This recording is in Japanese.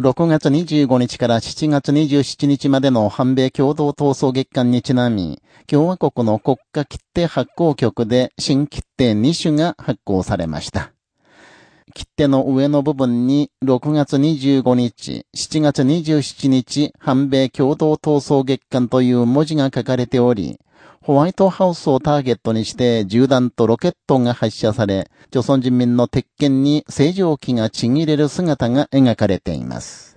6月25日から7月27日までの反米共同闘争月間にちなみ、共和国の国家切手発行局で新切手2種が発行されました。切手の上の部分に6月25日、7月27日、反米共同闘争月間という文字が書かれており、ホワイトハウスをターゲットにして銃弾とロケットが発射され、朝鮮人民の鉄拳に正常期がちぎれる姿が描かれています。